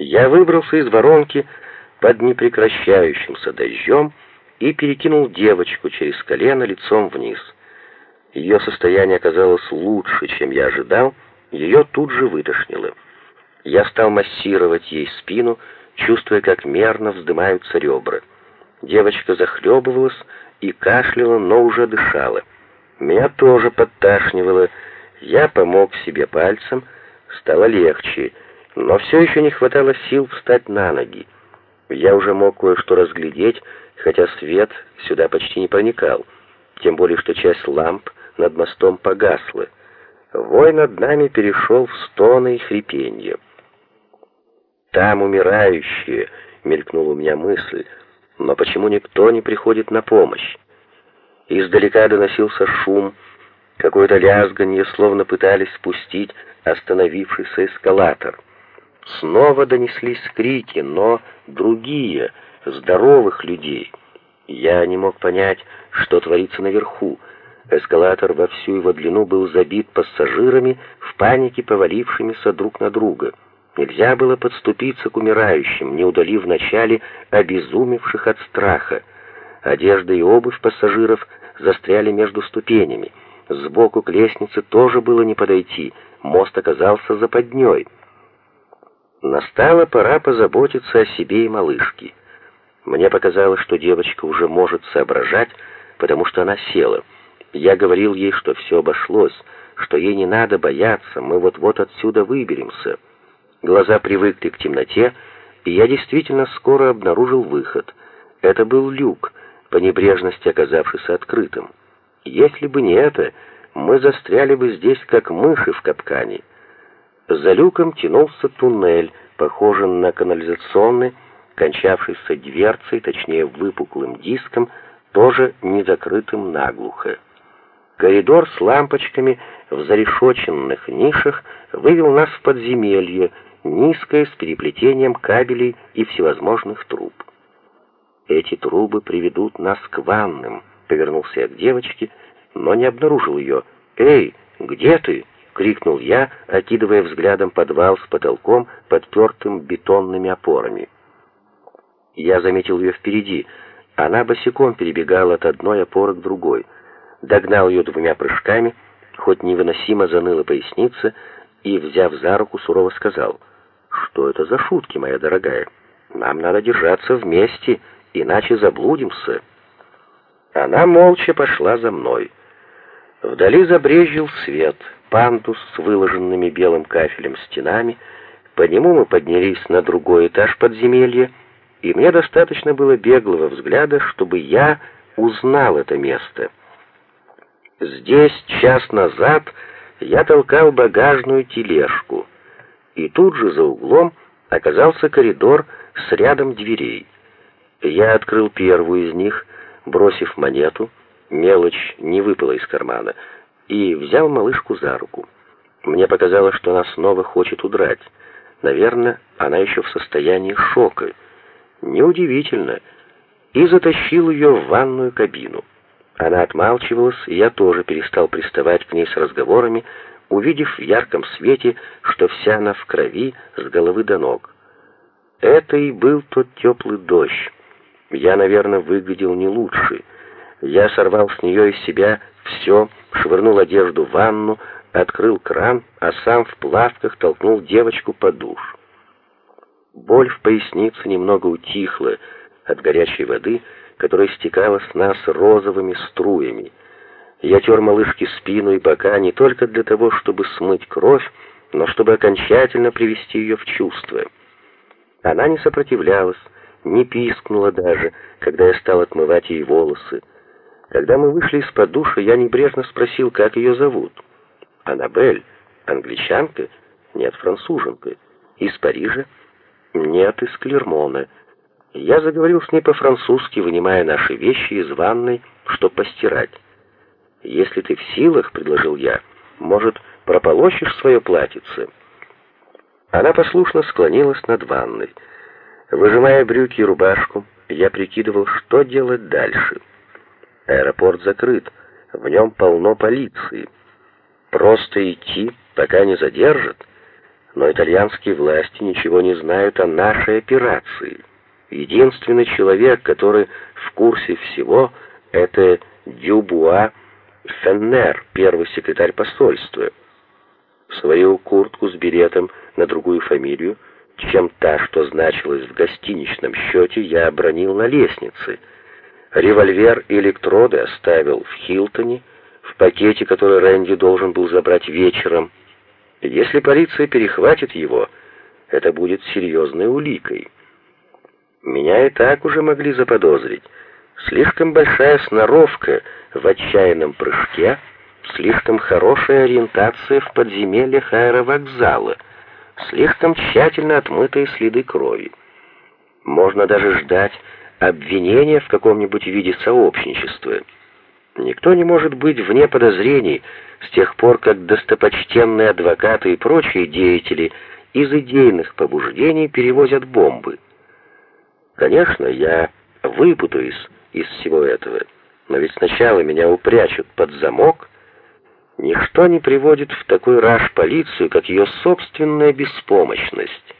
Я выбрался из воронки под непрекращающимся дождем и перекинул девочку через колено лицом вниз. Ее состояние оказалось лучше, чем я ожидал, ее тут же вытошнило. Я стал массировать ей спину, чувствуя, как мерно вздымаются ребра. Девочка захлебывалась и кашляла, но уже дышала. Меня тоже подташнивало. Я помог себе пальцем, стало легче, но все еще не хватало сил встать на ноги. Я уже мог кое-что разглядеть, хотя свет сюда почти не проникал, тем более что часть ламп над мостом погасла. Вой над нами перешел в стоны и хрипенье. «Там умирающие», — мелькнула у меня мысль, — «но почему никто не приходит на помощь?» Издалека доносился шум, какое-то лязганье, словно пытались спустить остановившийся эскалатор. Снова донеслись крики, но другие, здоровых людей. Я не мог понять, что творится наверху. Эскалатор во всю его длину был забит пассажирами, в панике повалившимися друг на друга. Нельзя было подступиться к умирающим, не удалив вначале обезумевших от страха. Одежда и обувь пассажиров застряли между ступенями. Сбоку к лестнице тоже было не подойти, мост оказался западней. Настала пора позаботиться о себе и малышке. Мне показалось, что девочка уже может соображать, потому что она села. Я говорил ей, что все обошлось, что ей не надо бояться, мы вот-вот отсюда выберемся. Глаза привыкли к темноте, и я действительно скоро обнаружил выход. Это был люк, по небрежности оказавшийся открытым. Если бы не это, мы застряли бы здесь, как мыши в капкане. За люком тянулся туннель, похожий на канализационный, кончавшийся дверцей, точнее выпуклым диском, тоже не закрытым наглухо. Коридор с лампочками в зарешоченных нишах вывел нас в подземелье, низкое, с переплетением кабелей и всевозможных труб. «Эти трубы приведут нас к ванным», — повернулся я к девочке, но не обнаружил ее. «Эй, где ты?» — крикнул я, окидывая взглядом подвал с потолком, подпертым бетонными опорами. Я заметил ее впереди. Она босиком перебегала от одной опоры к другой. Догнал ее двумя прыжками, хоть невыносимо заныла поясница, и, взяв за руку, сурово сказал, «Что это за шутки, моя дорогая? Нам надо держаться вместе, иначе заблудимся». Она молча пошла за мной. Вдали забрезжил свет — пандус с выложенными белым кафелем стенами. По нему мы поднялись на другой этаж подземелья, и мне достаточно было беглого взгляда, чтобы я узнал это место. Здесь час назад я толкал багажную тележку, и тут же за углом оказался коридор с рядом дверей. Я открыл первую из них, бросив монету, мелочь не выпала из кармана — и взял малышку за руку. Мне показалось, что она снова хочет удрать. Наверное, она еще в состоянии шока. Неудивительно. И затащил ее в ванную кабину. Она отмалчивалась, и я тоже перестал приставать к ней с разговорами, увидев в ярком свете, что вся она в крови с головы до ног. Это и был тот теплый дождь. Я, наверное, выглядел не лучше. Я сорвал с нее из себя все, швырнул одежду в ванну, открыл кран, а сам в плавках толкнул девочку под душ. Боль в пояснице немного утихла от горячей воды, которая стекала с нас розовыми струями. Я тер малышке спину и бока не только для того, чтобы смыть кровь, но чтобы окончательно привести ее в чувство. Она не сопротивлялась, не пискнула даже, когда я стал отмывать ей волосы. Когда мы вышли из-под душа, я небрежно спросил, как ее зовут. «Аннабель. Англичанка? Нет, француженка. Из Парижа? Нет, из Клермона». Я заговорил с ней по-французски, вынимая наши вещи из ванной, чтобы постирать. «Если ты в силах, — предложил я, — может, прополощешь свое платьице?» Она послушно склонилась над ванной. Выжимая брюки и рубашку, я прикидывал, что делать дальше. Аэропорт закрыт, в нем полно полиции. Просто идти, пока не задержат. Но итальянские власти ничего не знают о нашей операции. Единственный человек, который в курсе всего, это Дюбуа Феннер, первый секретарь посольства. Свою куртку с беретом на другую фамилию, чем та, что значилась в гостиничном счете, я обронил на лестнице. Револьвер и электроды оставил в Хилтоне, в пакете, который Рэнди должен был забрать вечером. Если полиция перехватит его, это будет серьезной уликой. Меня и так уже могли заподозрить. Слишком большая сноровка в отчаянном прыжке, слишком хорошая ориентация в подземельях аэровокзала, слишком тщательно отмытые следы крови. Можно даже ждать обвинения в каком-нибудь виде сообщничества. Никто не может быть вне подозрений с тех пор, как достопочтенные адвокаты и прочие деятели из идейных побуждений перевозят бомбы. Конечно, я выпутаюсь из всего этого, но ведь сначала меня упрячут под замок. Ничто не приводит в такой раж полицию, как ее собственная беспомощность.